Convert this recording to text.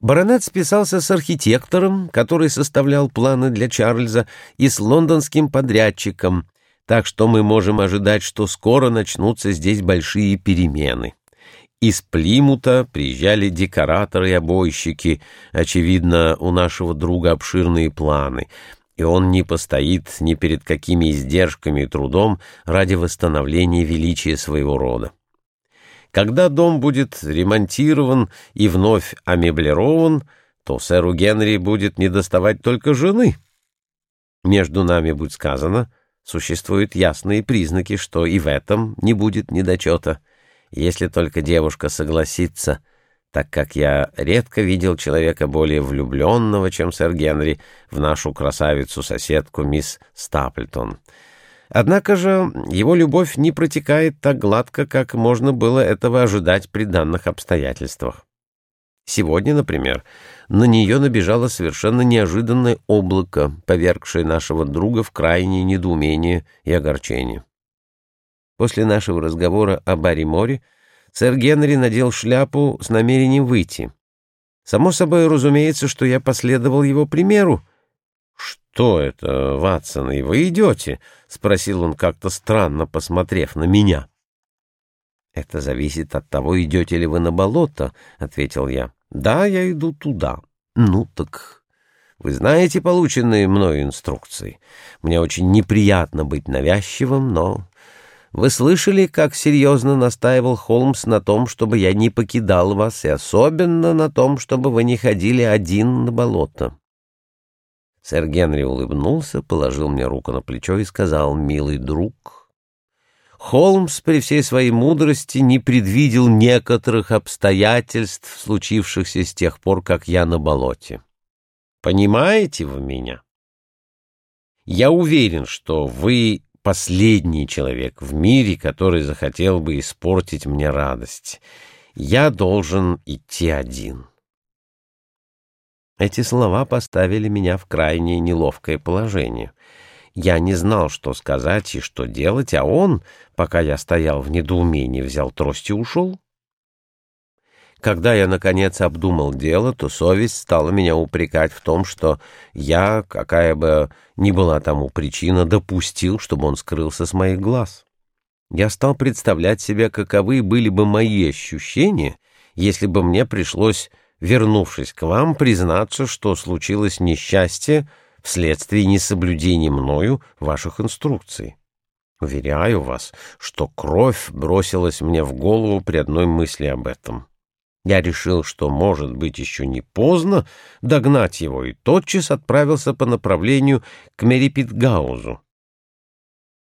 Баронет списался с архитектором, который составлял планы для Чарльза, и с лондонским подрядчиком, так что мы можем ожидать, что скоро начнутся здесь большие перемены. Из Плимута приезжали декораторы и обойщики, очевидно, у нашего друга обширные планы, и он не постоит ни перед какими издержками и трудом ради восстановления величия своего рода. Когда дом будет ремонтирован и вновь амеблирован, то сэру Генри будет недоставать только жены. Между нами, будет сказано, существуют ясные признаки, что и в этом не будет недочета. Если только девушка согласится, так как я редко видел человека более влюбленного, чем сэр Генри, в нашу красавицу-соседку мисс Стаплтон — Однако же его любовь не протекает так гладко, как можно было этого ожидать при данных обстоятельствах. Сегодня, например, на нее набежало совершенно неожиданное облако, повергшее нашего друга в крайнее недоумение и огорчение. После нашего разговора о Барри Море сэр Генри надел шляпу с намерением выйти. Само собой разумеется, что я последовал его примеру, «Что это, Ватсон, и вы идете?» — спросил он как-то странно, посмотрев на меня. «Это зависит от того, идете ли вы на болото», — ответил я. «Да, я иду туда». «Ну так...» «Вы знаете полученные мною инструкции. Мне очень неприятно быть навязчивым, но...» «Вы слышали, как серьезно настаивал Холмс на том, чтобы я не покидал вас, и особенно на том, чтобы вы не ходили один на болото?» Сэр Генри улыбнулся, положил мне руку на плечо и сказал, «Милый друг». Холмс при всей своей мудрости не предвидел некоторых обстоятельств, случившихся с тех пор, как я на болоте. Понимаете вы меня? Я уверен, что вы последний человек в мире, который захотел бы испортить мне радость. Я должен идти один. Эти слова поставили меня в крайне неловкое положение. Я не знал, что сказать и что делать, а он, пока я стоял в недоумении, взял трость и ушел. Когда я, наконец, обдумал дело, то совесть стала меня упрекать в том, что я, какая бы ни была тому причина, допустил, чтобы он скрылся с моих глаз. Я стал представлять себе, каковы были бы мои ощущения, если бы мне пришлось вернувшись к вам, признаться, что случилось несчастье вследствие несоблюдения мною ваших инструкций. Уверяю вас, что кровь бросилась мне в голову при одной мысли об этом. Я решил, что, может быть, еще не поздно догнать его, и тотчас отправился по направлению к Мерипитгаузу.